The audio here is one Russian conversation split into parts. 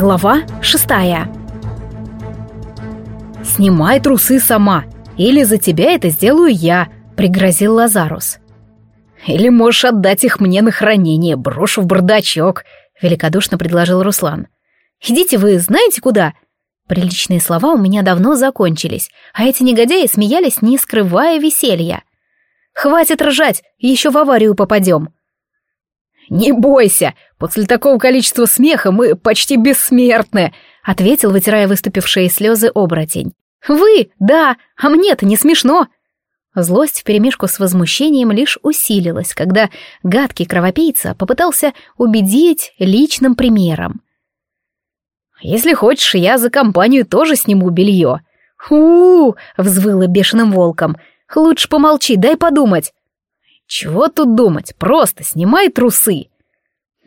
Глава шестая «Снимай трусы сама, или за тебя это сделаю я», — пригрозил Лазарус. «Или можешь отдать их мне на хранение, брошу в бардачок», — великодушно предложил Руслан. «Идите вы знаете куда?» Приличные слова у меня давно закончились, а эти негодяи смеялись, не скрывая веселья. «Хватит ржать, еще в аварию попадем», «Не бойся, после такого количества смеха мы почти бессмертны», ответил, вытирая выступившие слезы оборотень. «Вы, да, а мне-то не смешно». Злость вперемешку с возмущением лишь усилилась, когда гадкий кровопийца попытался убедить личным примером. «Если хочешь, я за компанию тоже сниму белье». «У-у-у!» — взвыла бешеным волком. «Лучше помолчи, дай подумать». Чего тут думать, просто снимай трусы.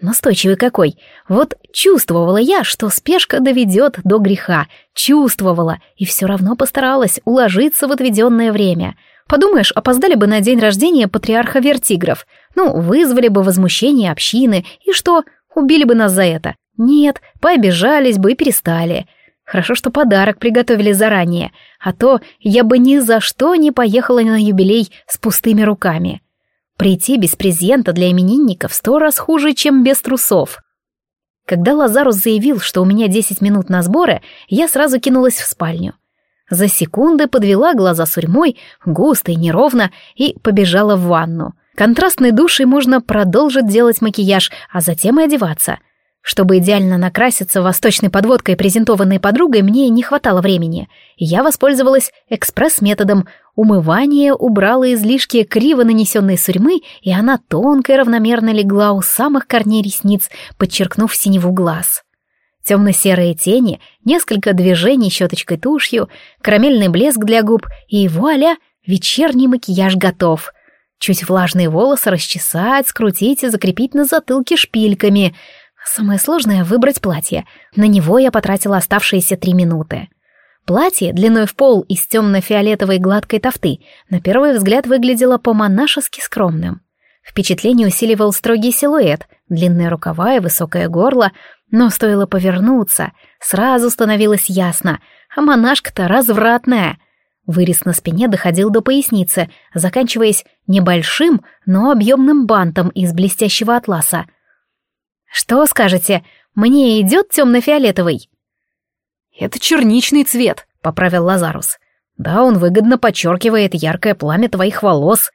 Настойчивый какой. Вот чувствовала я, что спешка доведет до греха. Чувствовала, и все равно постаралась уложиться в отведенное время. Подумаешь, опоздали бы на день рождения патриарха Вертигров. Ну, вызвали бы возмущение общины, и что, убили бы нас за это? Нет, пообижались бы и перестали. Хорошо, что подарок приготовили заранее, а то я бы ни за что не поехала на юбилей с пустыми руками. Прийти без презента для именинников сто раз хуже, чем без трусов. Когда Лазарус заявил, что у меня 10 минут на сборы, я сразу кинулась в спальню. За секунды подвела глаза сурьмой, густо и неровно, и побежала в ванну. Контрастной душей можно продолжить делать макияж, а затем и одеваться — чтобы идеально накраситься восточной подводкой, презентованной подругой, мне не хватало времени. Я воспользовалась экспресс-методом. Умывание убрало излишки криво нанесенной сурьмы, и она тонко и равномерно легла у самых корней ресниц, подчеркнув синеву глаз. Темно-серые тени, несколько движений щеточкой тушью, карамельный блеск для губ, и вуаля, вечерний макияж готов. Чуть влажные волосы расчесать, скрутить и закрепить на затылке шпильками — Самое сложное — выбрать платье. На него я потратила оставшиеся три минуты. Платье, длиной в пол из темно-фиолетовой гладкой тофты, на первый взгляд выглядело по-монашески скромным. Впечатление усиливал строгий силуэт, длинные рукава и высокое горло, но стоило повернуться, сразу становилось ясно, а монашка-то развратная. Вырез на спине доходил до поясницы, заканчиваясь небольшим, но объемным бантом из блестящего атласа — «Что скажете? Мне идет темно-фиолетовый?» «Это черничный цвет», — поправил Лазарус. «Да, он выгодно подчеркивает яркое пламя твоих волос».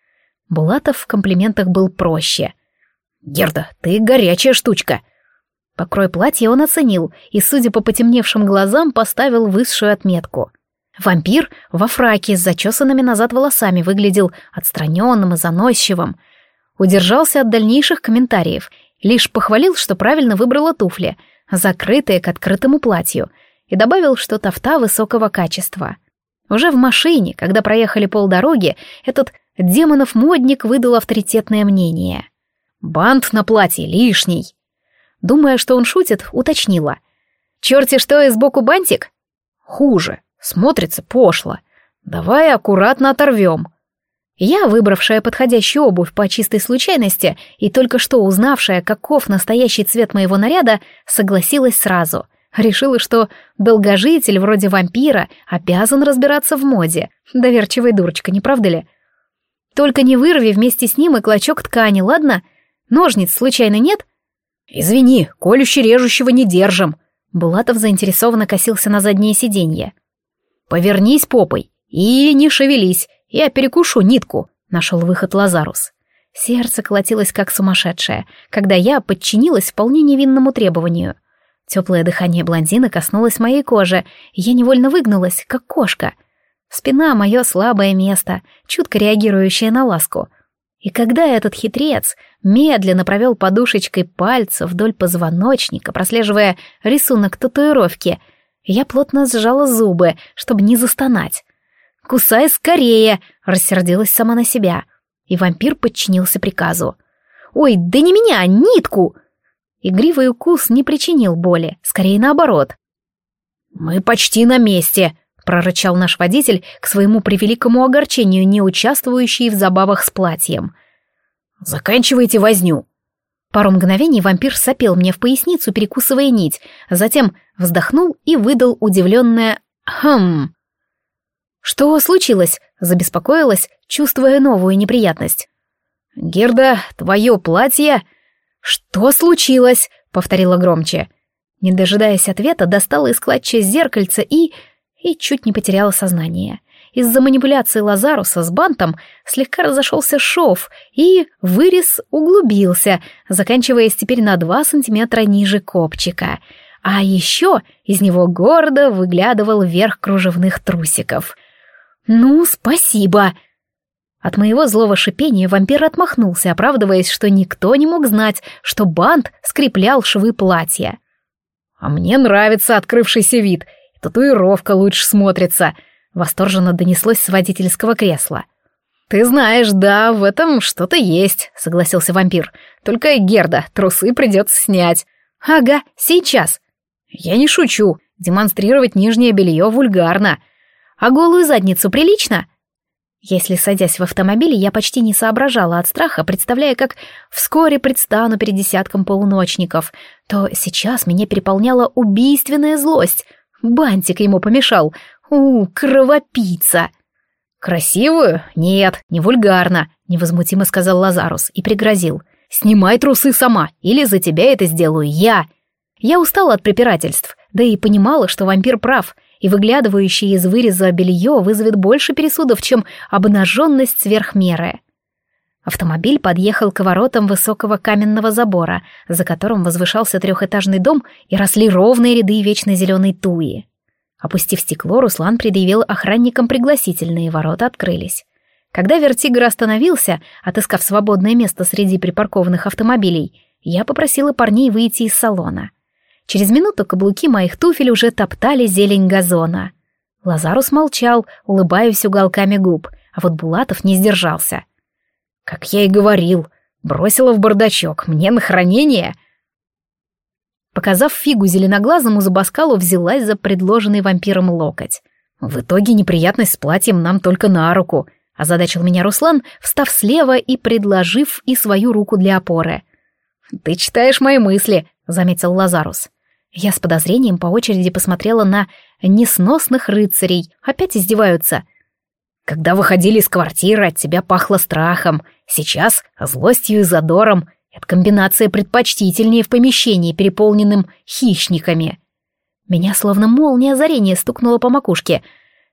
Булатов в комплиментах был проще. «Герда, ты горячая штучка». Покрой платья он оценил и, судя по потемневшим глазам, поставил высшую отметку. Вампир во фраке с зачесанными назад волосами выглядел отстраненным и заносчивым. Удержался от дальнейших комментариев Лишь похвалил, что правильно выбрала туфли, закрытые к открытому платью, и добавил, что тафта высокого качества. Уже в машине, когда проехали полдороги, этот демонов-модник выдал авторитетное мнение. «Бант на платье лишний». Думая, что он шутит, уточнила. «Черти что, и сбоку бантик?» «Хуже. Смотрится пошло. Давай аккуратно оторвем». Я, выбравшая подходящую обувь по чистой случайности и только что узнавшая, каков настоящий цвет моего наряда, согласилась сразу. Решила, что долгожитель вроде вампира обязан разбираться в моде. Доверчивая дурочка, не правда ли? Только не вырви вместе с ним и клочок ткани, ладно? Ножниц случайно нет? Извини, колюще-режущего не держим. Булатов заинтересованно косился на заднее сиденье. Повернись попой и не шевелись, я перекушу нитку», — нашел выход Лазарус. Сердце колотилось как сумасшедшее, когда я подчинилась вполне невинному требованию. Теплое дыхание блондина коснулось моей кожи, и я невольно выгнулась, как кошка. Спина — мое слабое место, чутко реагирующее на ласку. И когда этот хитрец медленно провел подушечкой пальца вдоль позвоночника, прослеживая рисунок татуировки, я плотно сжала зубы, чтобы не застонать. «Кусай скорее!» — рассердилась сама на себя. И вампир подчинился приказу. «Ой, да не меня, нитку!» Игривый укус не причинил боли, скорее наоборот. «Мы почти на месте», — прорычал наш водитель, к своему превеликому огорчению, не участвующий в забавах с платьем. «Заканчивайте возню». Пару мгновений вампир сопел мне в поясницу, перекусывая нить, затем вздохнул и выдал удивленное «Хм». «Что случилось?» — забеспокоилась, чувствуя новую неприятность. «Герда, твое платье...» «Что случилось?» — повторила громче. Не дожидаясь ответа, достала из клатча зеркальце и... и чуть не потеряла сознание. Из-за манипуляции Лазаруса с бантом слегка разошелся шов, и вырез углубился, заканчиваясь теперь на два сантиметра ниже копчика. А еще из него гордо выглядывал верх кружевных трусиков. «Ну, спасибо!» От моего злого шипения вампир отмахнулся, оправдываясь, что никто не мог знать, что бант скреплял швы платья. «А мне нравится открывшийся вид, татуировка лучше смотрится», — восторженно донеслось с водительского кресла. «Ты знаешь, да, в этом что-то есть», — согласился вампир. «Только, Герда, трусы придется снять». «Ага, сейчас». «Я не шучу. Демонстрировать нижнее белье вульгарно. А голую задницу прилично?» Если, садясь в автомобиль, я почти не соображала от страха, представляя, как вскоре предстану перед десятком полуночников, то сейчас меня переполняла убийственная злость. Бантик ему помешал. У, кровопийца! «Красивую? Нет, не вульгарно», — невозмутимо сказал Лазарус и пригрозил. «Снимай трусы сама, или за тебя это сделаю я». Я устала от препирательств, да и понимала, что вампир прав — и выглядывающее из выреза белье вызовет больше пересудов, чем обнаженность сверх меры. Автомобиль подъехал к воротам высокого каменного забора, за которым возвышался трехэтажный дом и росли ровные ряды вечно зеленой туи. Опустив стекло, Руслан предъявил охранникам пригласительные, ворота открылись. Когда вертигр остановился, отыскав свободное место среди припаркованных автомобилей, я попросила парней выйти из салона — Через минуту каблуки моих туфель уже топтали зелень газона. Лазарус молчал, улыбаясь уголками губ, а вот Булатов не сдержался. «Как я и говорил, бросила в бардачок, мне на хранение!» Показав фигу зеленоглазому, Забаскалу взялась за предложенный вампиром локоть. «В итоге неприятность с платьем нам только на руку», — озадачил меня Руслан, встав слева и предложив и свою руку для опоры. «Ты читаешь мои мысли», — заметил Лазарус. Я с подозрением по очереди посмотрела на несносных рыцарей. Опять издеваются. Когда выходили из квартиры, от тебя пахло страхом. Сейчас — злостью и задором. Это комбинация предпочтительнее в помещении, переполненным хищниками. Меня словно молния озарения стукнула по макушке.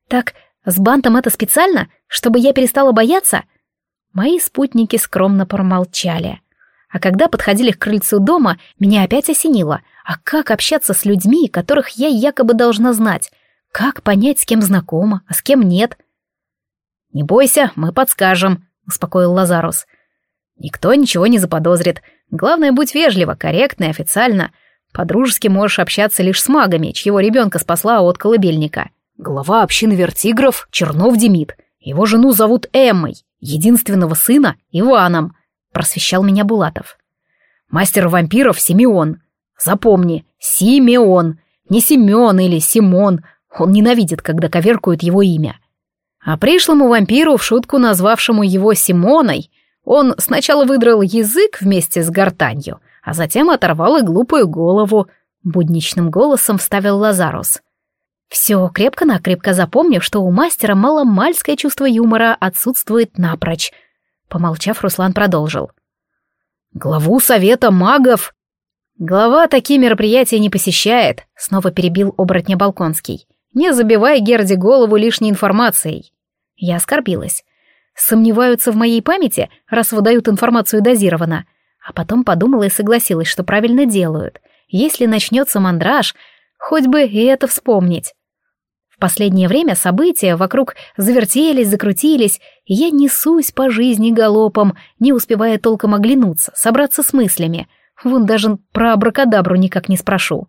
Так, с бантом это специально? Чтобы я перестала бояться? Мои спутники скромно промолчали. А когда подходили к крыльцу дома, меня опять осенило — а как общаться с людьми, которых я якобы должна знать? Как понять, с кем знакома, а с кем нет? «Не бойся, мы подскажем», — успокоил Лазарус. «Никто ничего не заподозрит. Главное, будь вежливо, корректно и официально. По-дружески можешь общаться лишь с магами, чьего ребенка спасла от колыбельника. Глава общины вертигров Чернов Демид. Его жену зовут Эммой, единственного сына — Иваном», — просвещал меня Булатов. «Мастер вампиров Симеон. Запомни, Симеон, не Семен или Симон. Он ненавидит, когда коверкуют его имя. А пришлому вампиру, в шутку назвавшему его Симоной, он сначала выдрал язык вместе с гортанью, а затем оторвал и глупую голову. Будничным голосом вставил Лазарус. Все крепко-накрепко запомнив, что у мастера маломальское чувство юмора отсутствует напрочь. Помолчав, Руслан продолжил. «Главу совета магов «Глава такие мероприятия не посещает», — снова перебил оборотня Балконский. «Не забивай Герде голову лишней информацией». Я оскорбилась. Сомневаются в моей памяти, раз выдают информацию дозированно. А потом подумала и согласилась, что правильно делают. Если начнется мандраж, хоть бы и это вспомнить. В последнее время события вокруг завертелись, закрутились, и я несусь по жизни галопом, не успевая толком оглянуться, собраться с мыслями — Вон даже про абракадабру никак не спрошу.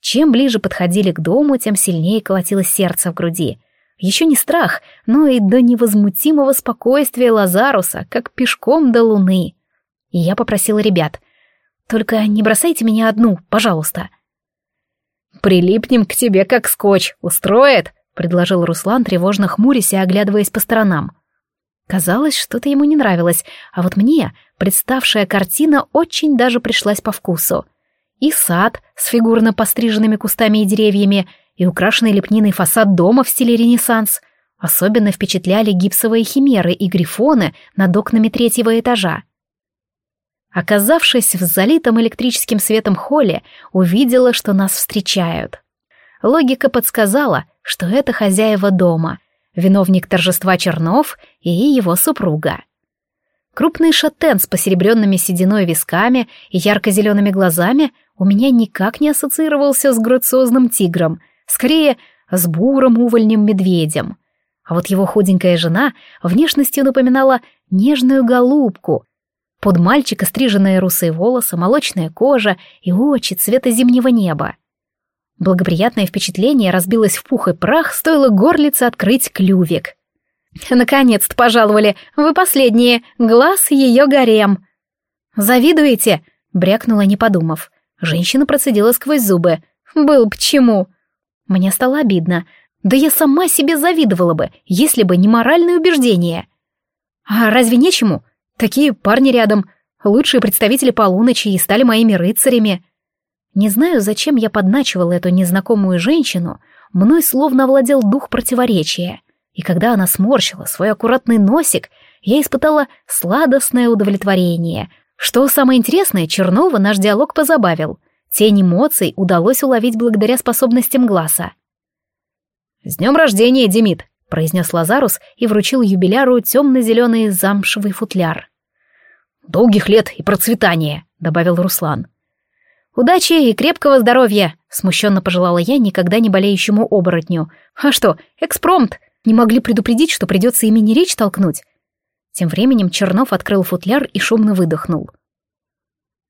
Чем ближе подходили к дому, тем сильнее колотилось сердце в груди. Еще не страх, но и до невозмутимого спокойствия Лазаруса, как пешком до луны. И я попросила ребят, «Только не бросайте меня одну, пожалуйста». «Прилипнем к тебе, как скотч, устроит?» — предложил Руслан, тревожно хмурясь и оглядываясь по сторонам. Казалось, что-то ему не нравилось, а вот мне представшая картина очень даже пришлась по вкусу. И сад с фигурно постриженными кустами и деревьями, и украшенный лепниной фасад дома в стиле Ренессанс. Особенно впечатляли гипсовые химеры и грифоны над окнами третьего этажа. Оказавшись в залитом электрическим светом холле, увидела, что нас встречают. Логика подсказала, что это хозяева дома, виновник торжества Чернов и его супруга. Крупный шатен с посеребренными сединой висками и ярко-зелеными глазами у меня никак не ассоциировался с грациозным тигром, скорее, с бурым увольнем медведем. А вот его худенькая жена внешностью напоминала нежную голубку. Под мальчика стриженные русые волосы, молочная кожа и очи цвета зимнего неба. Благоприятное впечатление разбилось в пух и прах, стоило горлице открыть клювик. «Наконец-то пожаловали! Вы последние! Глаз ее гарем!» «Завидуете?» — брякнула, не подумав. Женщина процедила сквозь зубы. «Был почему?» Мне стало обидно. Да я сама себе завидовала бы, если бы не моральные убеждения. А разве нечему? Такие парни рядом, лучшие представители полуночи и стали моими рыцарями. Не знаю, зачем я подначивала эту незнакомую женщину, мной словно овладел дух противоречия. И когда она сморщила свой аккуратный носик, я испытала сладостное удовлетворение. Что самое интересное, Чернова наш диалог позабавил. Тень эмоций удалось уловить благодаря способностям глаза. «С днем рождения, Демид!» — произнес Лазарус и вручил юбиляру темно-зеленый замшевый футляр. «Долгих лет и процветания!» — добавил Руслан. «Удачи и крепкого здоровья!» — смущенно пожелала я никогда не болеющему оборотню. «А что, экспромт! Не могли предупредить, что придется ими не речь толкнуть?» Тем временем Чернов открыл футляр и шумно выдохнул.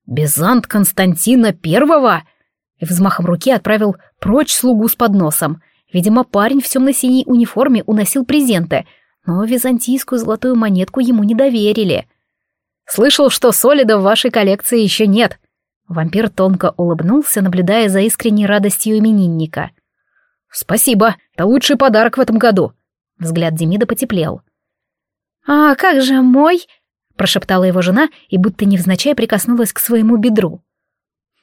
«Безант Константина Первого!» И взмахом руки отправил прочь слугу с подносом. Видимо, парень в темно-синей униформе уносил презенты, но византийскую золотую монетку ему не доверили. «Слышал, что солида в вашей коллекции еще нет», Вампир тонко улыбнулся, наблюдая за искренней радостью именинника. «Спасибо, это лучший подарок в этом году!» Взгляд Демида потеплел. «А как же мой?» — прошептала его жена и будто невзначай прикоснулась к своему бедру.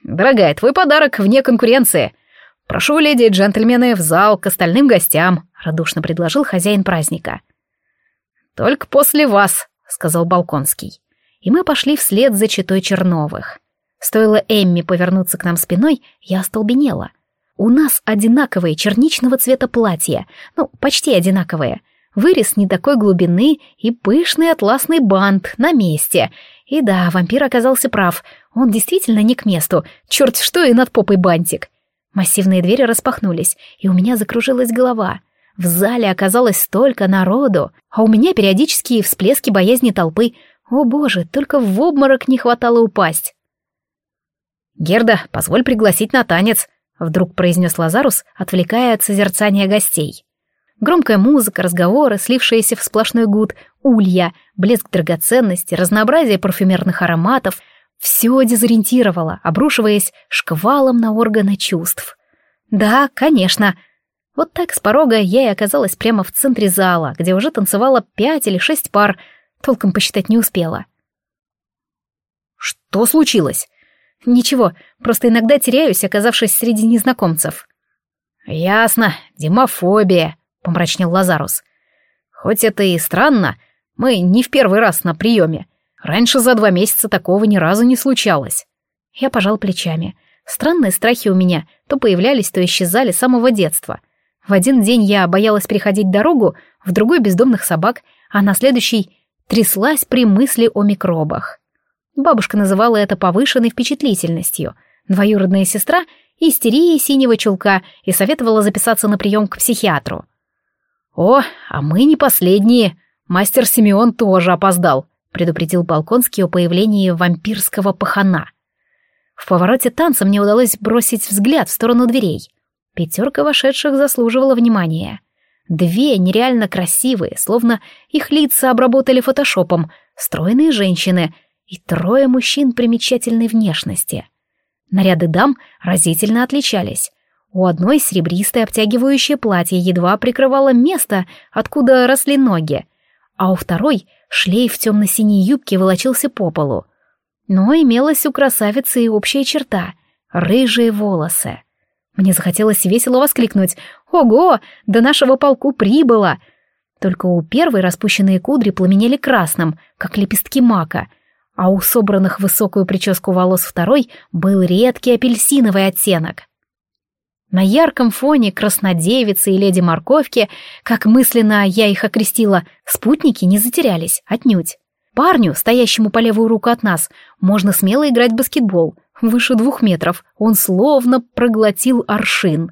«Дорогая, твой подарок вне конкуренции. Прошу, леди и джентльмены, в зал к остальным гостям», — радушно предложил хозяин праздника. «Только после вас», — сказал Балконский. И мы пошли вслед за читой Черновых. Стоило Эмми повернуться к нам спиной, я остолбенела. У нас одинаковые черничного цвета платья, ну, почти одинаковые. Вырез не такой глубины и пышный атласный бант на месте. И да, вампир оказался прав, он действительно не к месту, черт что и над попой бантик. Массивные двери распахнулись, и у меня закружилась голова. В зале оказалось столько народу, а у меня периодические всплески боязни толпы. О боже, только в обморок не хватало упасть. «Герда, позволь пригласить на танец», — вдруг произнес Лазарус, отвлекая от созерцания гостей. Громкая музыка, разговоры, слившиеся в сплошной гуд, улья, блеск драгоценностей, разнообразие парфюмерных ароматов — все дезориентировало, обрушиваясь шквалом на органы чувств. «Да, конечно», вот так с порога я и оказалась прямо в центре зала, где уже танцевало пять или шесть пар, толком посчитать не успела. «Что случилось?» «Ничего, просто иногда теряюсь, оказавшись среди незнакомцев». «Ясно, демофобия», — помрачнел Лазарус. «Хоть это и странно, мы не в первый раз на приеме. Раньше за два месяца такого ни разу не случалось». Я пожал плечами. Странные страхи у меня то появлялись, то исчезали с самого детства. В один день я боялась переходить дорогу, в другой — бездомных собак, а на следующий — тряслась при мысли о микробах. Бабушка называла это повышенной впечатлительностью. Двоюродная сестра — истерией синего чулка и советовала записаться на прием к психиатру. «О, а мы не последние. Мастер Симеон тоже опоздал», — предупредил Балконский о появлении вампирского пахана. В повороте танца мне удалось бросить взгляд в сторону дверей. Пятерка вошедших заслуживала внимания. Две нереально красивые, словно их лица обработали фотошопом, стройные женщины — и трое мужчин примечательной внешности. Наряды дам разительно отличались. У одной серебристое обтягивающее платье едва прикрывало место, откуда росли ноги, а у второй шлейф темно-синей юбки волочился по полу. Но имелась у красавицы и общая черта — рыжие волосы. Мне захотелось весело воскликнуть «Ого, до нашего полку прибыло!» Только у первой распущенные кудри пламенели красным, как лепестки мака, а у собранных высокую прическу волос второй был редкий апельсиновый оттенок. На ярком фоне краснодевицы и леди морковки, как мысленно я их окрестила, спутники не затерялись, отнюдь. Парню, стоящему по левую руку от нас, можно смело играть в баскетбол. Выше двух метров, он словно проглотил аршин.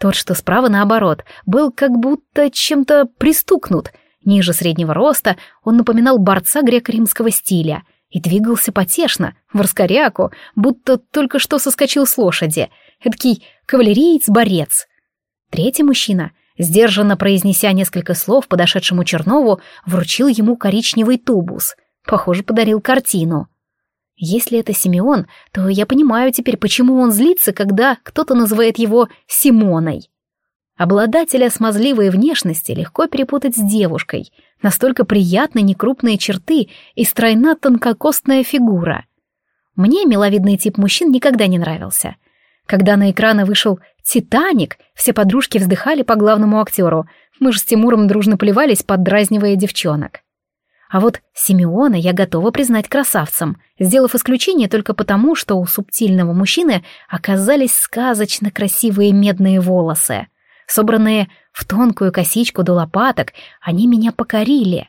Тот, что справа наоборот, был как будто чем-то пристукнут. Ниже среднего роста он напоминал борца греко-римского стиля и двигался потешно, в раскоряку, будто только что соскочил с лошади. Эдакий кавалериец-борец. Третий мужчина, сдержанно произнеся несколько слов подошедшему Чернову, вручил ему коричневый тубус. Похоже, подарил картину. Если это Симеон, то я понимаю теперь, почему он злится, когда кто-то называет его Симоной. Обладателя смазливой внешности легко перепутать с девушкой. Настолько приятны некрупные черты и стройна тонкокостная фигура. Мне миловидный тип мужчин никогда не нравился. Когда на экраны вышел «Титаник», все подружки вздыхали по главному актеру. Мы же с Тимуром дружно плевались, поддразнивая девчонок. А вот Симеона я готова признать красавцем, сделав исключение только потому, что у субтильного мужчины оказались сказочно красивые медные волосы. Собранные в тонкую косичку до лопаток, они меня покорили.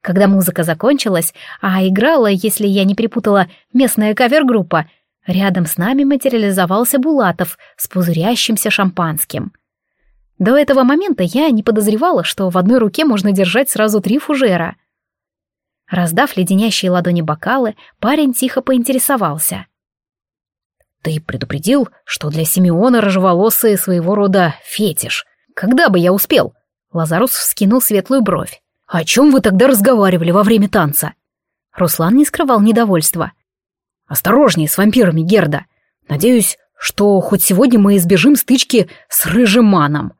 Когда музыка закончилась, а играла, если я не перепутала, местная кавер-группа, рядом с нами материализовался Булатов с пузырящимся шампанским — до этого момента я не подозревала, что в одной руке можно держать сразу три фужера. Раздав леденящие ладони бокалы, парень тихо поинтересовался. «Ты предупредил, что для Симеона рыжеволосые своего рода фетиш. Когда бы я успел?» Лазарус вскинул светлую бровь. «О чем вы тогда разговаривали во время танца?» Руслан не скрывал недовольства. «Осторожнее с вампирами, Герда. Надеюсь, что хоть сегодня мы избежим стычки с рыжим маном».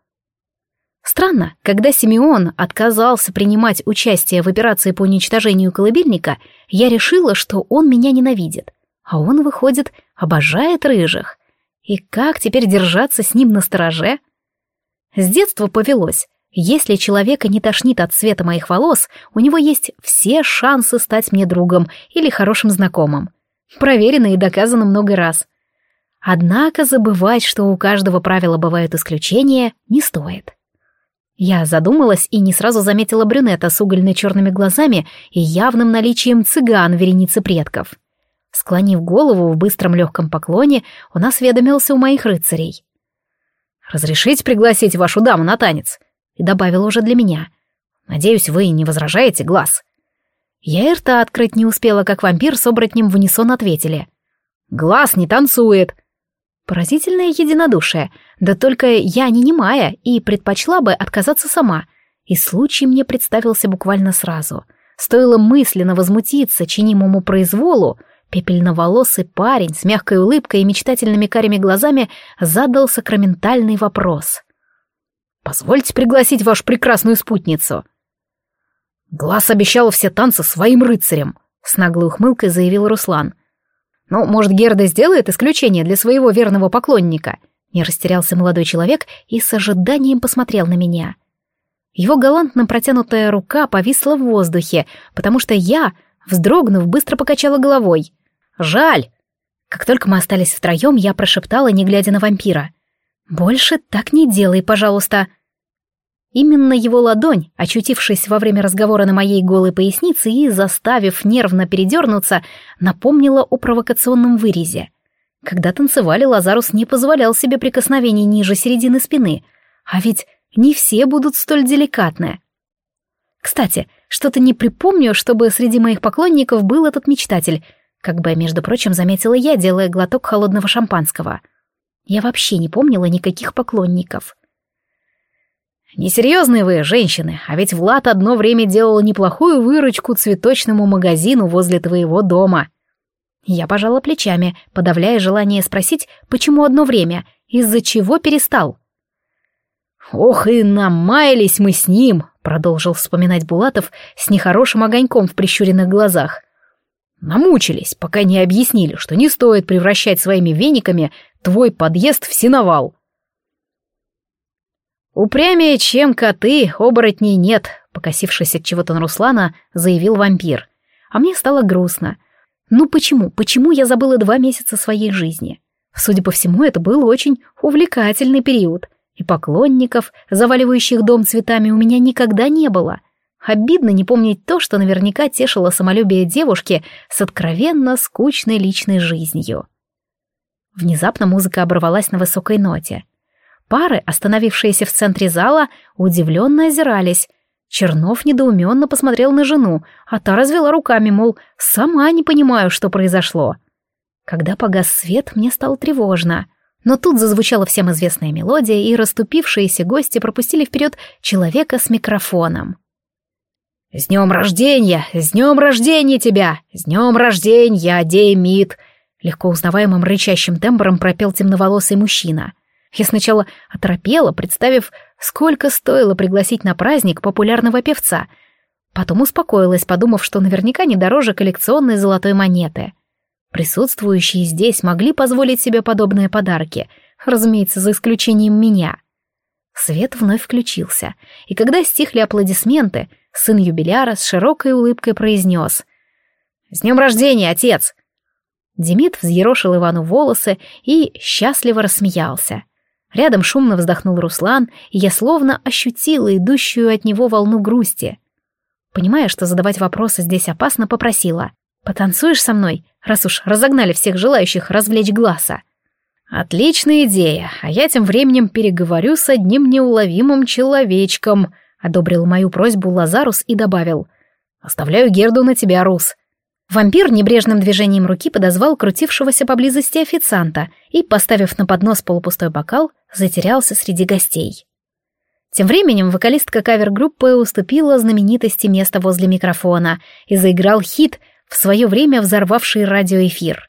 Странно, когда Симеон отказался принимать участие в операции по уничтожению колыбельника, я решила, что он меня ненавидит. А он, выходит, обожает рыжих. И как теперь держаться с ним на стороже? С детства повелось. Если человека не тошнит от цвета моих волос, у него есть все шансы стать мне другом или хорошим знакомым. Проверено и доказано много раз. Однако забывать, что у каждого правила бывают исключения, не стоит. Я задумалась и не сразу заметила брюнета с угольно-черными глазами и явным наличием цыган вереницы предков. Склонив голову в быстром легком поклоне, он осведомился у моих рыцарей. «Разрешите пригласить вашу даму на танец?» и добавил уже для меня. «Надеюсь, вы не возражаете, глаз?» Я и рта открыть не успела, как вампир с оборотнем в унисон ответили. «Глаз не танцует!» Поразительное единодушие, да только я не немая и предпочла бы отказаться сама. И случай мне представился буквально сразу. Стоило мысленно возмутиться чинимому произволу, пепельноволосый парень с мягкой улыбкой и мечтательными карими глазами задал сакраментальный вопрос. «Позвольте пригласить вашу прекрасную спутницу». «Глаз обещал все танцы своим рыцарям», — с наглой ухмылкой заявил Руслан — ну, может, Герда сделает исключение для своего верного поклонника? Не растерялся молодой человек и с ожиданием посмотрел на меня. Его галантно протянутая рука повисла в воздухе, потому что я, вздрогнув, быстро покачала головой. «Жаль!» Как только мы остались втроем, я прошептала, не глядя на вампира. «Больше так не делай, пожалуйста!» Именно его ладонь, очутившись во время разговора на моей голой пояснице и заставив нервно передернуться, напомнила о провокационном вырезе. Когда танцевали, Лазарус не позволял себе прикосновений ниже середины спины, а ведь не все будут столь деликатны. Кстати, что-то не припомню, чтобы среди моих поклонников был этот мечтатель, как бы, между прочим, заметила я, делая глоток холодного шампанского. Я вообще не помнила никаких поклонников. Несерьезные вы, женщины, а ведь Влад одно время делал неплохую выручку цветочному магазину возле твоего дома. Я пожала плечами, подавляя желание спросить, почему одно время, из-за чего перестал. Ох, и намаялись мы с ним, продолжил вспоминать Булатов с нехорошим огоньком в прищуренных глазах. Намучились, пока не объяснили, что не стоит превращать своими вениками твой подъезд в сеновал. «Упрямее, чем коты, оборотней нет», — покосившись от чего-то на Руслана, заявил вампир. А мне стало грустно. Ну почему, почему я забыла два месяца своей жизни? Судя по всему, это был очень увлекательный период. И поклонников, заваливающих дом цветами, у меня никогда не было. Обидно не помнить то, что наверняка тешило самолюбие девушки с откровенно скучной личной жизнью. Внезапно музыка оборвалась на высокой ноте. Пары, остановившиеся в центре зала, удивленно озирались. Чернов недоуменно посмотрел на жену, а та развела руками, мол, сама не понимаю, что произошло. Когда погас свет, мне стало тревожно. Но тут зазвучала всем известная мелодия, и расступившиеся гости пропустили вперед человека с микрофоном. «С днем рождения! С днем рождения тебя! С днем рождения, Демид!» Легко узнаваемым рычащим тембром пропел темноволосый мужчина — я сначала оторопела, представив, сколько стоило пригласить на праздник популярного певца. Потом успокоилась, подумав, что наверняка не дороже коллекционной золотой монеты. Присутствующие здесь могли позволить себе подобные подарки, разумеется, за исключением меня. Свет вновь включился, и когда стихли аплодисменты, сын юбиляра с широкой улыбкой произнес «С днем рождения, отец!» Демид взъерошил Ивану волосы и счастливо рассмеялся. Рядом шумно вздохнул Руслан, и я словно ощутила идущую от него волну грусти. Понимая, что задавать вопросы здесь опасно, попросила. «Потанцуешь со мной, раз уж разогнали всех желающих развлечь глаза?» «Отличная идея, а я тем временем переговорю с одним неуловимым человечком», — одобрил мою просьбу Лазарус и добавил. «Оставляю Герду на тебя, Рус. Вампир небрежным движением руки подозвал крутившегося поблизости официанта и, поставив на поднос полупустой бокал, затерялся среди гостей. Тем временем вокалистка кавер-группы уступила знаменитости место возле микрофона и заиграл хит, в свое время взорвавший радиоэфир.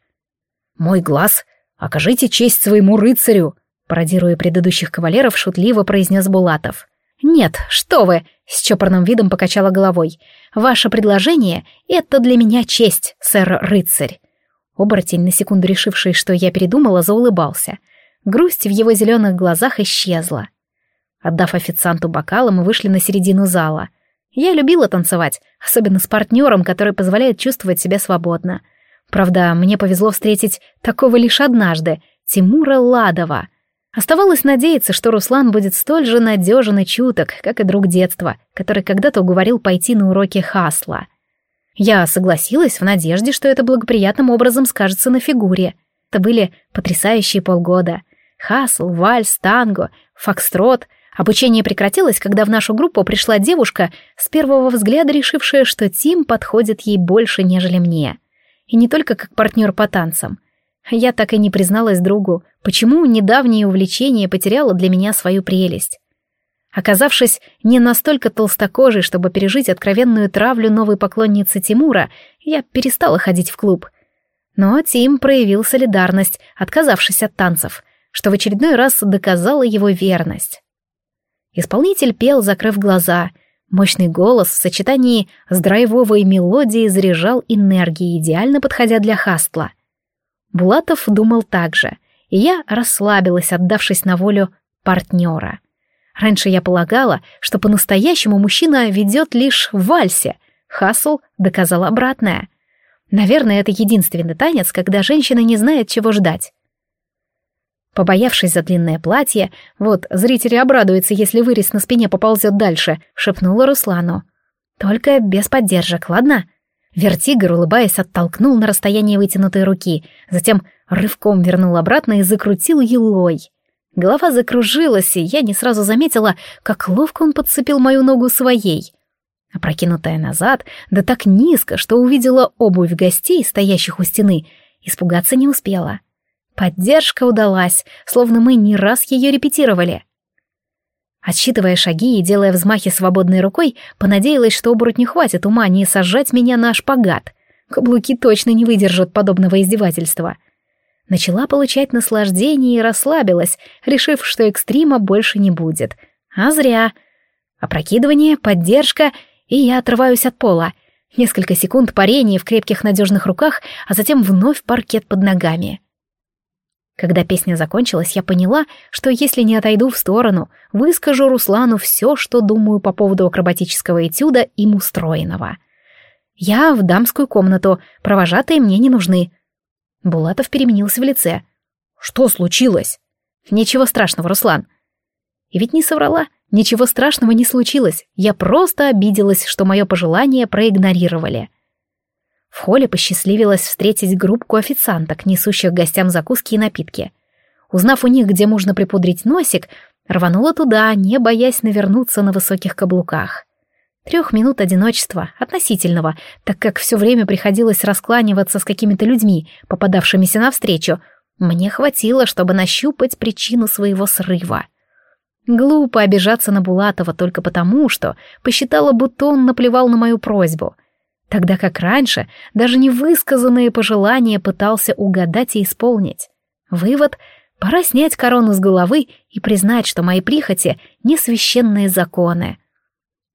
«Мой глаз! Окажите честь своему рыцарю!» пародируя предыдущих кавалеров, шутливо произнес Булатов. «Нет, что вы!» — с чопорным видом покачала головой. «Ваше предложение — это для меня честь, сэр-рыцарь». Оборотень, на секунду решивший, что я передумала, заулыбался. Грусть в его зеленых глазах исчезла. Отдав официанту бокал, мы вышли на середину зала. Я любила танцевать, особенно с партнером, который позволяет чувствовать себя свободно. Правда, мне повезло встретить такого лишь однажды — Тимура Ладова — Оставалось надеяться, что Руслан будет столь же надежен и чуток, как и друг детства, который когда-то уговорил пойти на уроки Хасла. Я согласилась в надежде, что это благоприятным образом скажется на фигуре. Это были потрясающие полгода. Хасл, вальс, танго, фокстрот. Обучение прекратилось, когда в нашу группу пришла девушка, с первого взгляда решившая, что Тим подходит ей больше, нежели мне. И не только как партнер по танцам — я так и не призналась другу, почему недавнее увлечение потеряло для меня свою прелесть. Оказавшись не настолько толстокожей, чтобы пережить откровенную травлю новой поклонницы Тимура, я перестала ходить в клуб. Но Тим проявил солидарность, отказавшись от танцев, что в очередной раз доказало его верность. Исполнитель пел, закрыв глаза. Мощный голос в сочетании с драйвовой мелодией заряжал энергией, идеально подходя для хастла. Булатов думал так же, и я расслабилась, отдавшись на волю партнера. Раньше я полагала, что по-настоящему мужчина ведет лишь в вальсе. Хасл доказал обратное. Наверное, это единственный танец, когда женщина не знает, чего ждать. Побоявшись за длинное платье, вот, зрители обрадуются, если вырез на спине поползет дальше, шепнула Руслану. Только без поддержек, ладно? Вертигр, улыбаясь, оттолкнул на расстояние вытянутой руки, затем рывком вернул обратно и закрутил елой. Голова закружилась, и я не сразу заметила, как ловко он подцепил мою ногу своей. Опрокинутая назад, да так низко, что увидела обувь гостей, стоящих у стены, испугаться не успела. Поддержка удалась, словно мы не раз ее репетировали. Отсчитывая шаги и делая взмахи свободной рукой, понадеялась, что оборот не хватит ума не сажать меня на шпагат. Каблуки точно не выдержат подобного издевательства. Начала получать наслаждение и расслабилась, решив, что экстрима больше не будет. А зря. Опрокидывание, поддержка, и я отрываюсь от пола. Несколько секунд парения в крепких надежных руках, а затем вновь паркет под ногами. Когда песня закончилась, я поняла, что если не отойду в сторону, выскажу Руслану все, что думаю по поводу акробатического этюда им устроенного. Я в дамскую комнату, провожатые мне не нужны. Булатов переменился в лице. «Что случилось?» «Ничего страшного, Руслан». И ведь не соврала. Ничего страшного не случилось. Я просто обиделась, что мое пожелание проигнорировали. В холле посчастливилось встретить группку официанток, несущих гостям закуски и напитки. Узнав у них, где можно припудрить носик, рванула туда, не боясь навернуться на высоких каблуках. Трех минут одиночества, относительного, так как все время приходилось раскланиваться с какими-то людьми, попадавшимися навстречу, мне хватило, чтобы нащупать причину своего срыва. Глупо обижаться на Булатова только потому, что посчитала, будто он наплевал на мою просьбу — тогда как раньше даже невысказанные пожелания пытался угадать и исполнить. Вывод — пора снять корону с головы и признать, что мои прихоти — не священные законы.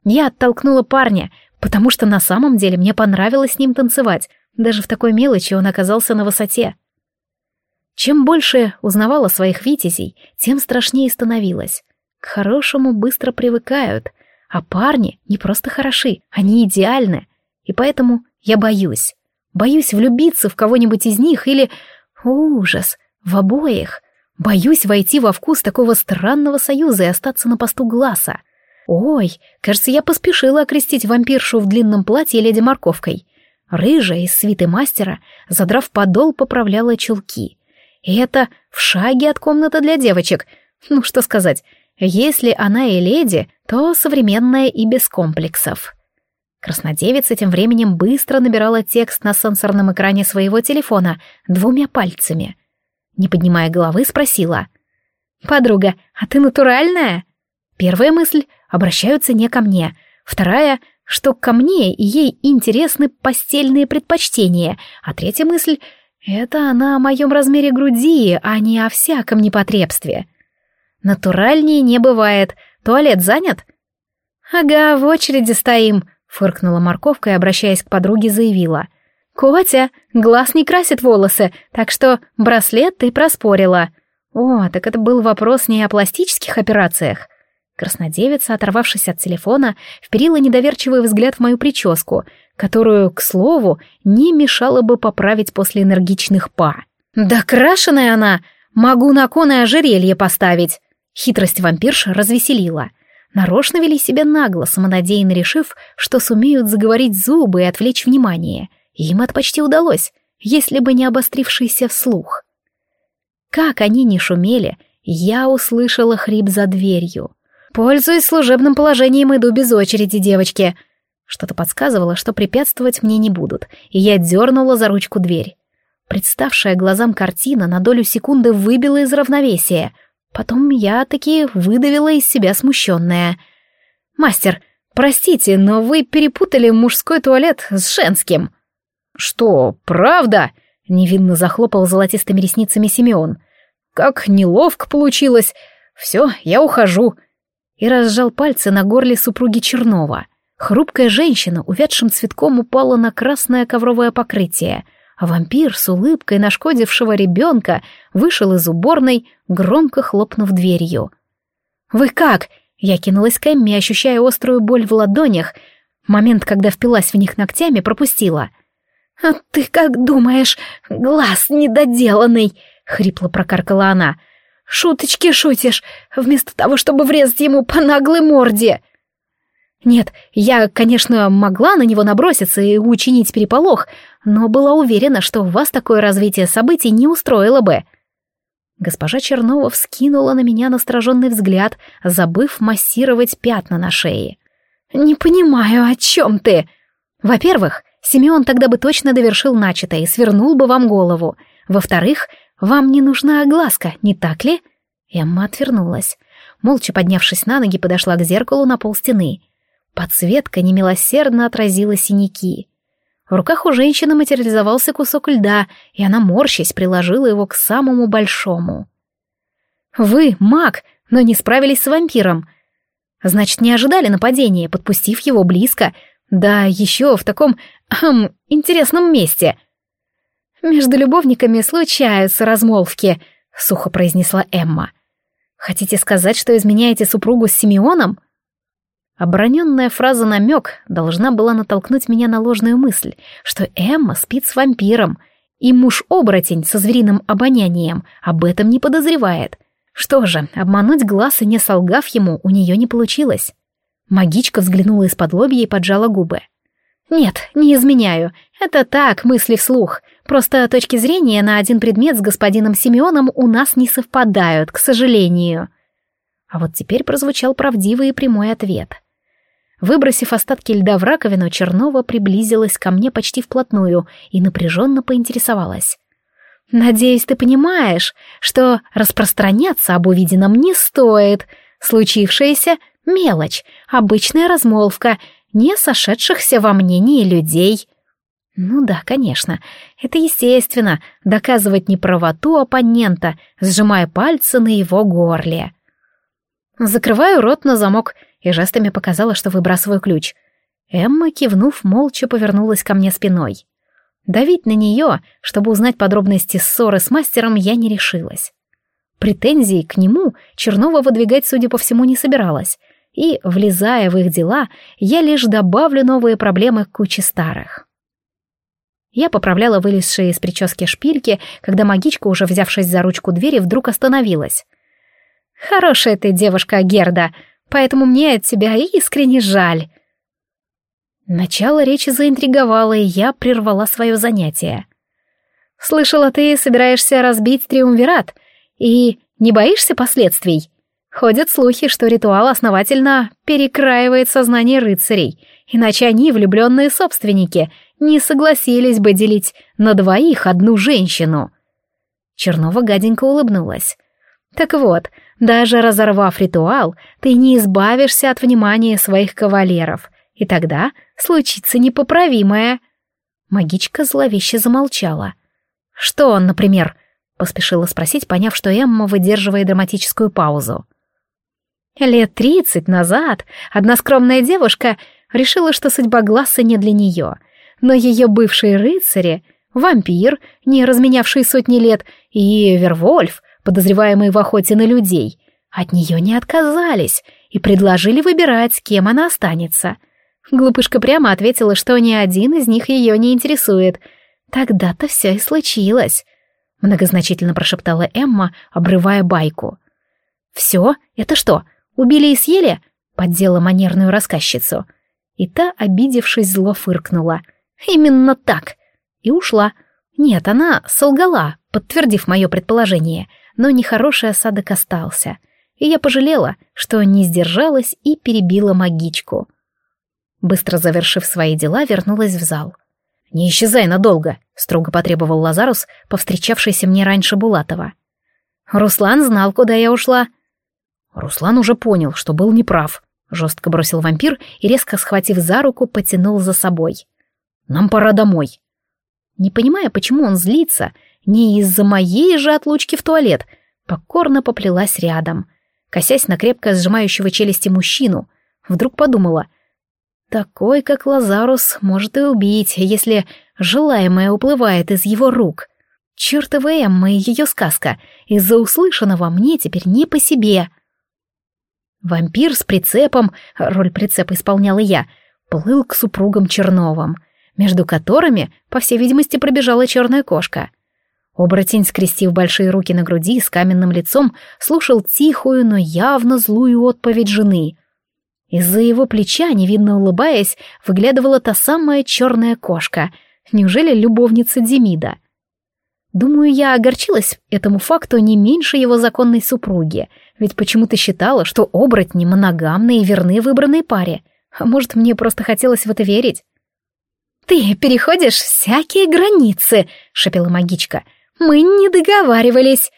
Я оттолкнула парня, потому что на самом деле мне понравилось с ним танцевать, даже в такой мелочи он оказался на высоте. Чем больше узнавала своих витязей, тем страшнее становилось. К хорошему быстро привыкают, а парни не просто хороши, они идеальны — и поэтому я боюсь. Боюсь влюбиться в кого-нибудь из них или... Ужас! В обоих. Боюсь войти во вкус такого странного союза и остаться на посту глаза. Ой, кажется, я поспешила окрестить вампиршу в длинном платье леди морковкой. Рыжая из свиты мастера, задрав подол, поправляла чулки. И это в шаге от комнаты для девочек. Ну, что сказать, если она и леди, то современная и без комплексов. Краснодевица тем временем быстро набирала текст на сенсорном экране своего телефона двумя пальцами. Не поднимая головы, спросила. «Подруга, а ты натуральная?» Первая мысль — обращаются не ко мне. Вторая — что ко мне и ей интересны постельные предпочтения. А третья мысль — это она о моем размере груди, а не о всяком непотребстве. Натуральнее не бывает. Туалет занят? Ага, в очереди стоим, Фыркнула морковка и, обращаясь к подруге, заявила. «Котя, глаз не красит волосы, так что браслет ты проспорила». «О, так это был вопрос не о пластических операциях». Краснодевица, оторвавшись от телефона, вперила недоверчивый взгляд в мою прическу, которую, к слову, не мешало бы поправить после энергичных па. «Да крашеная она! Могу на и ожерелье поставить!» Хитрость вампирша развеселила — нарочно вели себя нагло, самонадеянно решив, что сумеют заговорить зубы и отвлечь внимание. Им это почти удалось, если бы не обострившийся вслух. Как они не шумели, я услышала хрип за дверью. «Пользуясь служебным положением, иду без очереди, девочки!» Что-то подсказывало, что препятствовать мне не будут, и я дернула за ручку дверь. Представшая глазам картина на долю секунды выбила из равновесия — Потом я таки выдавила из себя смущенная. «Мастер, простите, но вы перепутали мужской туалет с женским». «Что, правда?» — невинно захлопал золотистыми ресницами Симеон. «Как неловко получилось. Все, я ухожу». И разжал пальцы на горле супруги Чернова. Хрупкая женщина увядшим цветком упала на красное ковровое покрытие — а вампир с улыбкой нашкодившего ребенка вышел из уборной, громко хлопнув дверью. «Вы как?» Я кинулась к Эмми, ощущая острую боль в ладонях. Момент, когда впилась в них ногтями, пропустила. «А ты как думаешь, глаз недоделанный?» — хрипло прокаркала она. «Шуточки шутишь, вместо того, чтобы врезать ему по наглой морде!» Нет, я, конечно, могла на него наброситься и учинить переполох, но была уверена, что вас такое развитие событий не устроило бы. Госпожа Чернова вскинула на меня настороженный взгляд, забыв массировать пятна на шее. «Не понимаю, о чем ты?» «Во-первых, Симеон тогда бы точно довершил начатое и свернул бы вам голову. Во-вторых, вам не нужна огласка, не так ли?» Эмма отвернулась. Молча поднявшись на ноги, подошла к зеркалу на полстены. Подсветка немилосердно отразила синяки. В руках у женщины материализовался кусок льда, и она, морщась, приложила его к самому большому. «Вы маг, но не справились с вампиром. Значит, не ожидали нападения, подпустив его близко, да еще в таком эм, интересном месте. «Между любовниками случаются размолвки», — сухо произнесла Эмма. «Хотите сказать, что изменяете супругу с Симеоном?» Обороненная фраза намек должна была натолкнуть меня на ложную мысль, что Эмма спит с вампиром, и муж-оборотень со звериным обонянием об этом не подозревает. Что же, обмануть глаз и не солгав ему у нее не получилось. Магичка взглянула из-под лобья и поджала губы. «Нет, не изменяю. Это так, мысли вслух. Просто точки зрения на один предмет с господином Симеоном у нас не совпадают, к сожалению». А вот теперь прозвучал правдивый и прямой ответ. Выбросив остатки льда в раковину, Чернова приблизилась ко мне почти вплотную и напряженно поинтересовалась. «Надеюсь, ты понимаешь, что распространяться об увиденном не стоит. Случившееся — мелочь, обычная размолвка, не сошедшихся во мнении людей». Ну да, конечно, это естественно, доказывать неправоту оппонента, сжимая пальцы на его горле. Закрываю рот на замок и жестами показала, что выбрасываю ключ. Эмма, кивнув, молча повернулась ко мне спиной. Давить на нее, чтобы узнать подробности ссоры с мастером, я не решилась. Претензии к нему Чернова выдвигать, судя по всему, не собиралась, и, влезая в их дела, я лишь добавлю новые проблемы к куче старых. Я поправляла вылезшие из прически шпильки, когда магичка, уже взявшись за ручку двери, вдруг остановилась. «Хорошая ты девушка, Герда, поэтому мне от тебя искренне жаль». Начало речи заинтриговало, и я прервала свое занятие. «Слышала, ты собираешься разбить триумвират, и не боишься последствий?» Ходят слухи, что ритуал основательно перекраивает сознание рыцарей, иначе они, влюбленные собственники, не согласились бы делить на двоих одну женщину. Чернова гаденько улыбнулась. Так вот, даже разорвав ритуал, ты не избавишься от внимания своих кавалеров, и тогда случится непоправимое. Магичка зловеще замолчала. «Что он, например?» — поспешила спросить, поняв, что Эмма выдерживает драматическую паузу. Лет тридцать назад одна скромная девушка решила, что судьба Гласса не для нее, но ее бывшие рыцари, вампир, не разменявший сотни лет, и Вервольф — подозреваемые в охоте на людей, от нее не отказались и предложили выбирать, с кем она останется. Глупышка прямо ответила, что ни один из них ее не интересует. Тогда-то все и случилось. Многозначительно прошептала Эмма, обрывая байку. «Все? Это что, убили и съели?» — поддела манерную рассказчицу. И та, обидевшись, зло фыркнула. «Именно так!» И ушла. Нет, она солгала, подтвердив мое предположение — но нехороший осадок остался, и я пожалела, что не сдержалась и перебила магичку. Быстро завершив свои дела, вернулась в зал. «Не исчезай надолго», — строго потребовал Лазарус, повстречавшийся мне раньше Булатова. «Руслан знал, куда я ушла». Руслан уже понял, что был неправ. Жестко бросил вампир и, резко схватив за руку, потянул за собой. «Нам пора домой». Не понимая, почему он злится, не из-за моей же отлучки в туалет, покорно поплелась рядом, косясь на крепко сжимающего челюсти мужчину. Вдруг подумала, такой, как Лазарус, может и убить, если желаемое уплывает из его рук. Чёртова Эмма и ее сказка, из-за услышанного мне теперь не по себе. Вампир с прицепом, роль прицепа исполняла я, плыл к супругам Черновым, между которыми, по всей видимости, пробежала черная кошка — Оборотень, скрестив большие руки на груди с каменным лицом, слушал тихую, но явно злую отповедь жены. Из-за его плеча, невинно улыбаясь, выглядывала та самая черная кошка. Неужели любовница Демида? Думаю, я огорчилась этому факту не меньше его законной супруги, ведь почему-то считала, что оборотни моногамны и верны выбранной паре. А может, мне просто хотелось в это верить? «Ты переходишь всякие границы», — шепела магичка. Мы не договаривались.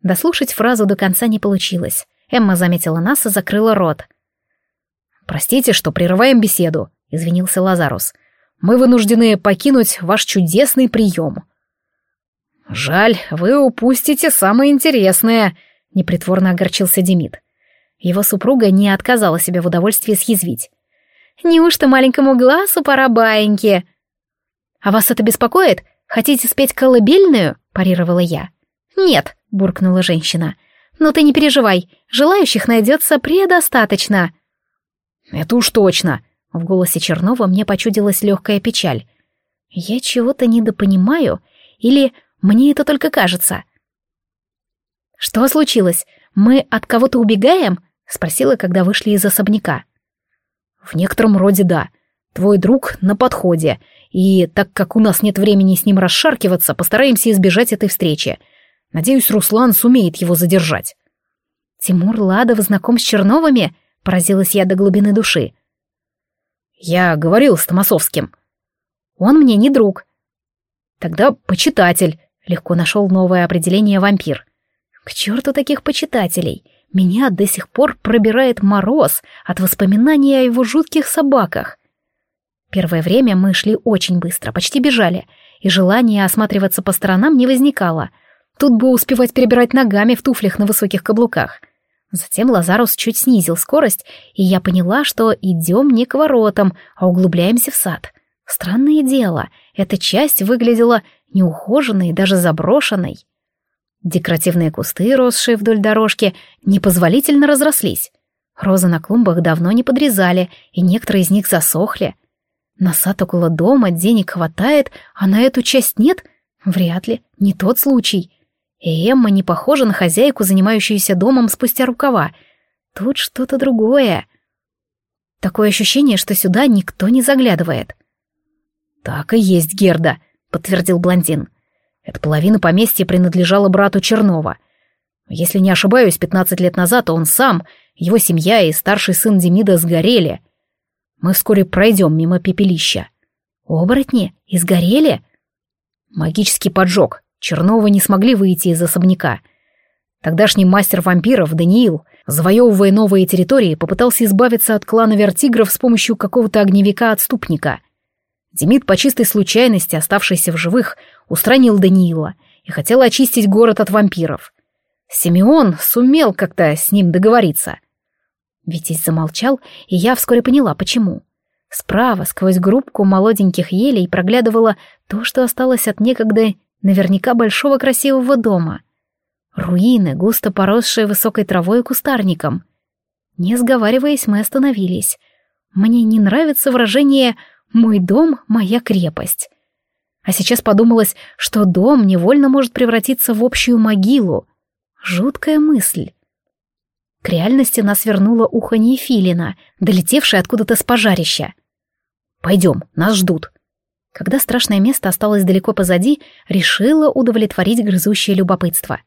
Дослушать фразу до конца не получилось. Эмма заметила нас и закрыла рот. «Простите, что прерываем беседу», — извинился Лазарус. «Мы вынуждены покинуть ваш чудесный прием». «Жаль, вы упустите самое интересное», — непритворно огорчился Демид. Его супруга не отказала себе в удовольствии съязвить. «Неужто маленькому глазу пора баиньки?» «А вас это беспокоит? Хотите спеть колыбельную?» — парировала я. «Нет», — буркнула женщина. «Но ты не переживай, желающих найдется предостаточно». «Это уж точно», — в голосе Чернова мне почудилась легкая печаль. «Я чего-то недопонимаю, или мне это только кажется?» «Что случилось? Мы от кого-то убегаем?» — спросила, когда вышли из особняка. «В некотором роде да. Твой друг на подходе, и так как у нас нет времени с ним расшаркиваться, постараемся избежать этой встречи. Надеюсь, Руслан сумеет его задержать». «Тимур Ладов знаком с Черновыми?» — поразилась я до глубины души. «Я говорил с Томасовским. Он мне не друг». «Тогда почитатель», — легко нашел новое определение вампир. «К черту таких почитателей!» Меня до сих пор пробирает мороз от воспоминаний о его жутких собаках. Первое время мы шли очень быстро, почти бежали, и желания осматриваться по сторонам не возникало. Тут бы успевать перебирать ногами в туфлях на высоких каблуках. Затем Лазарус чуть снизил скорость, и я поняла, что идем не к воротам, а углубляемся в сад. Странное дело, эта часть выглядела неухоженной, даже заброшенной. Декоративные кусты, росшие вдоль дорожки, непозволительно разрослись. Розы на клумбах давно не подрезали, и некоторые из них засохли. На сад около дома денег хватает, а на эту часть нет? Вряд ли, не тот случай. И Эмма не похожа на хозяйку, занимающуюся домом спустя рукава. Тут что-то другое. Такое ощущение, что сюда никто не заглядывает. «Так и есть, Герда», — подтвердил блондин. Эта половина поместья принадлежала брату Чернова. Если не ошибаюсь, 15 лет назад он сам, его семья и старший сын Демида сгорели. Мы вскоре пройдем мимо пепелища. Оборотни? И сгорели? Магический поджог. Чернова не смогли выйти из особняка. Тогдашний мастер вампиров, Даниил, завоевывая новые территории, попытался избавиться от клана Вертигров с помощью какого-то огневика-отступника. Демид по чистой случайности, оставшийся в живых, устранил Даниила и хотел очистить город от вампиров. Симеон сумел как-то с ним договориться. Витязь замолчал, и я вскоре поняла, почему. Справа, сквозь группку молоденьких елей, проглядывало то, что осталось от некогда наверняка большого красивого дома. Руины, густо поросшие высокой травой и кустарником. Не сговариваясь, мы остановились. Мне не нравится выражение «мой дом — моя крепость». А сейчас подумалось, что дом невольно может превратиться в общую могилу. Жуткая мысль. К реальности нас вернуло уханье филина, долетевшее откуда-то с пожарища. «Пойдем, нас ждут». Когда страшное место осталось далеко позади, решила удовлетворить грызущее любопытство.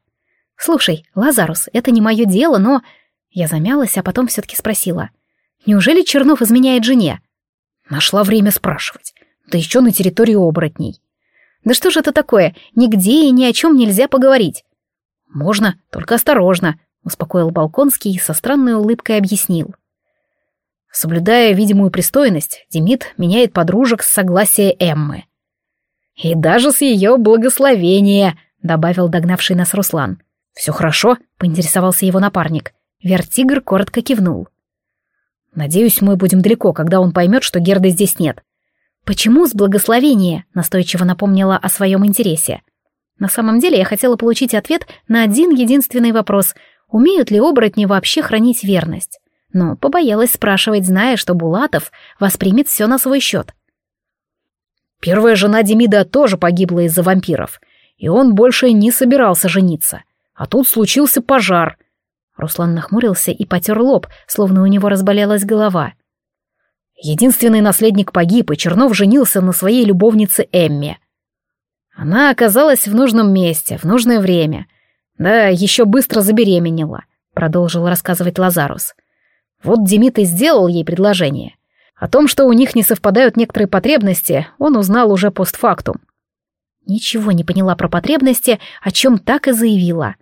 «Слушай, Лазарус, это не мое дело, но...» Я замялась, а потом все-таки спросила. «Неужели Чернов изменяет жене?» Нашла время спрашивать. Да еще на территории оборотней. Да что же это такое? Нигде и ни о чем нельзя поговорить. Можно, только осторожно, успокоил Балконский и со странной улыбкой объяснил. Соблюдая видимую пристойность, Демид меняет подружек с согласия Эммы. «И даже с ее благословения», — добавил догнавший нас Руслан. «Все хорошо?» — поинтересовался его напарник. Вертигр коротко кивнул. «Надеюсь, мы будем далеко, когда он поймет, что Герды здесь нет. «Почему с благословения?» — настойчиво напомнила о своем интересе. На самом деле я хотела получить ответ на один единственный вопрос — умеют ли оборотни вообще хранить верность? Но побоялась спрашивать, зная, что Булатов воспримет все на свой счет. Первая жена Демида тоже погибла из-за вампиров, и он больше не собирался жениться. А тут случился пожар. Руслан нахмурился и потер лоб, словно у него разболелась голова — Единственный наследник погиб, и Чернов женился на своей любовнице Эмме. Она оказалась в нужном месте, в нужное время. Да, еще быстро забеременела, продолжил рассказывать Лазарус. Вот Демид и сделал ей предложение. О том, что у них не совпадают некоторые потребности, он узнал уже постфактум. Ничего не поняла про потребности, о чем так и заявила.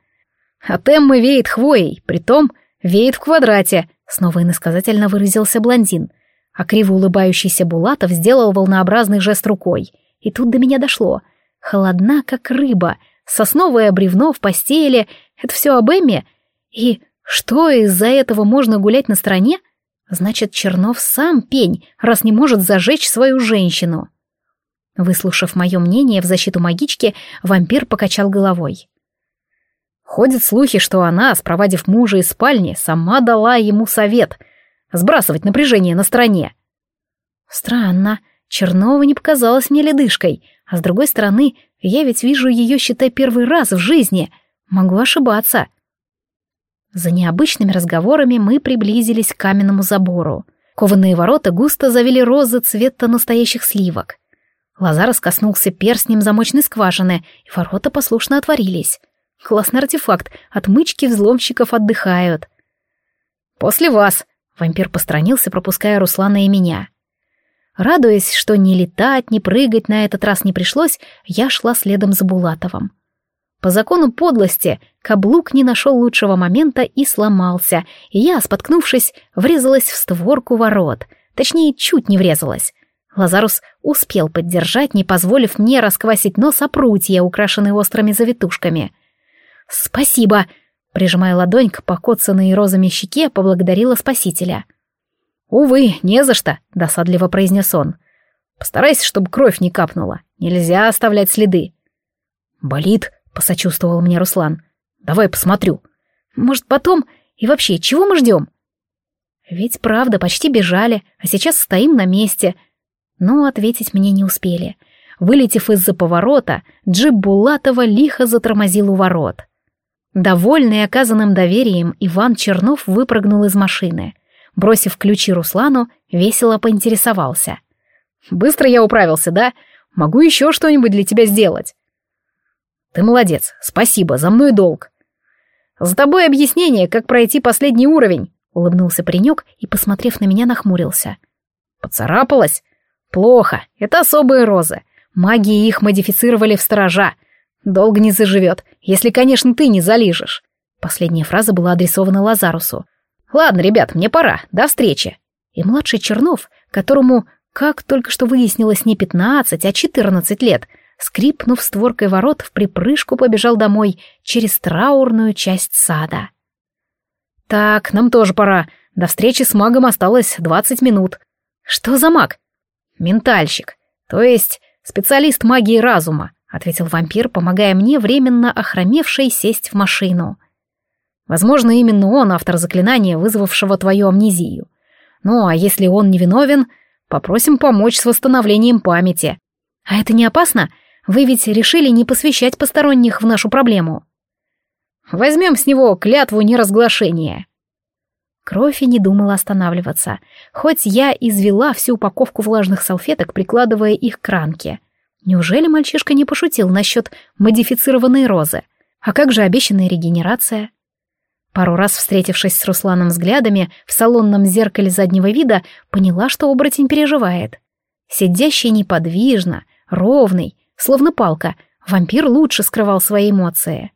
От Эммы веет хвоей, притом веет в квадрате, снова иносказательно выразился блондин — а криво улыбающийся Булатов сделал волнообразный жест рукой. И тут до меня дошло. Холодна, как рыба, сосновое бревно в постели — это все об Эмме? И Что, из-за этого можно гулять на стороне? Значит, Чернов сам пень, раз не может зажечь свою женщину. Выслушав мое мнение в защиту магички, вампир покачал головой. Ходят слухи, что она, спровадив мужа из спальни, сама дала ему совет — сбрасывать напряжение на стороне. Странно, Чернова не показалась мне ледышкой, а с другой стороны, я ведь вижу ее, считай, первый раз в жизни. Могу ошибаться. За необычными разговорами мы приблизились к каменному забору. Кованые ворота густо завели розы цвета настоящих сливок. Лазарос коснулся перстнем замочной скважины, и ворота послушно отворились. Классный артефакт, отмычки взломщиков отдыхают. «После вас», — вампир постранился, пропуская Руслана и меня. Радуясь, что ни летать, ни прыгать на этот раз не пришлось, я шла следом за Булатовым. По закону подлости каблук не нашел лучшего момента и сломался, и я, споткнувшись, врезалась в створку ворот. Точнее, чуть не врезалась. Лазарус успел поддержать, не позволив мне расквасить нос о прутья, украшенные острыми завитушками. «Спасибо!» — прижимая ладонь к покоцанной розами щеке, поблагодарила спасителя. «Увы, не за что», — досадливо произнес он. «Постарайся, чтобы кровь не капнула. Нельзя оставлять следы». «Болит», — посочувствовал мне Руслан. «Давай посмотрю. Может, потом? И вообще, чего мы ждем?» Ведь правда, почти бежали, а сейчас стоим на месте. Но ответить мне не успели. Вылетев из-за поворота, джип Булатова лихо затормозил у ворот. Довольный оказанным доверием, Иван Чернов выпрыгнул из машины. Бросив ключи Руслану, весело поинтересовался. «Быстро я управился, да? Могу еще что-нибудь для тебя сделать?» «Ты молодец, спасибо, за мной долг». «За тобой объяснение, как пройти последний уровень», — улыбнулся паренек и, посмотрев на меня, нахмурился. «Поцарапалась? Плохо, это особые розы. Маги их модифицировали в сторожа. Долго не заживет, если, конечно, ты не залижешь». Последняя фраза была адресована Лазарусу. «Ладно, ребят, мне пора. До встречи». И младший Чернов, которому, как только что выяснилось, не пятнадцать, а четырнадцать лет, скрипнув створкой ворот, в припрыжку побежал домой через траурную часть сада. «Так, нам тоже пора. До встречи с магом осталось двадцать минут». «Что за маг?» «Ментальщик. То есть специалист магии разума», — ответил вампир, помогая мне, временно охромевшей, сесть в машину. Возможно, именно он автор заклинания, вызвавшего твою амнезию. Ну, а если он невиновен, попросим помочь с восстановлением памяти. А это не опасно? Вы ведь решили не посвящать посторонних в нашу проблему. Возьмем с него клятву неразглашения. Кровь не думала останавливаться, хоть я извела всю упаковку влажных салфеток, прикладывая их к ранке. Неужели мальчишка не пошутил насчет модифицированной розы? А как же обещанная регенерация? Пару раз встретившись с Русланом взглядами в салонном зеркале заднего вида, поняла, что оборотень переживает. Сидящий неподвижно, ровный, словно палка, вампир лучше скрывал свои эмоции.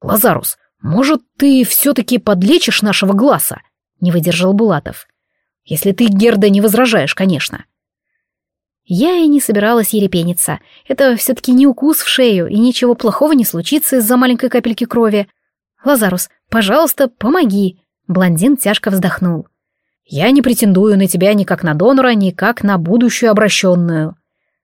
«Лазарус, может, ты все-таки подлечишь нашего глаза?» — не выдержал Булатов. «Если ты, Герда, не возражаешь, конечно». Я и не собиралась ерепениться. Это все-таки не укус в шею, и ничего плохого не случится из-за маленькой капельки крови. «Лазарус, пожалуйста, помоги!» Блондин тяжко вздохнул. «Я не претендую на тебя ни как на донора, ни как на будущую обращенную».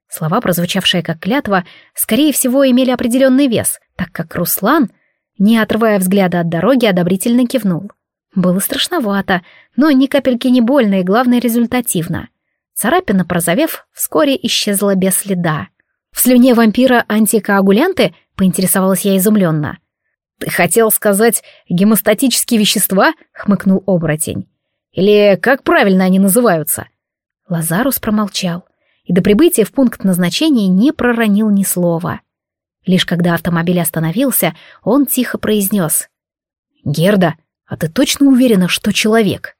Слова, прозвучавшие как клятва, скорее всего, имели определенный вес, так как Руслан, не отрывая взгляда от дороги, одобрительно кивнул. Было страшновато, но ни капельки не больно и, главное, результативно. Царапина, прозовев, вскоре исчезла без следа. «В слюне вампира антикоагулянты?» — поинтересовалась я изумленно. «Ты хотел сказать гемостатические вещества?» — хмыкнул оборотень. «Или как правильно они называются?» Лазарус промолчал и до прибытия в пункт назначения не проронил ни слова. Лишь когда автомобиль остановился, он тихо произнес. «Герда, а ты точно уверена, что человек?»